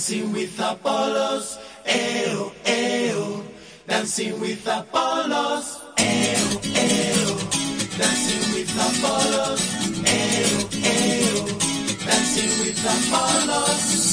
Dancing with Apollos, eo, eo. Dancing with Apollos, eo, eo. Dancing with Apollos, eo, eo. Dancing with Apollos,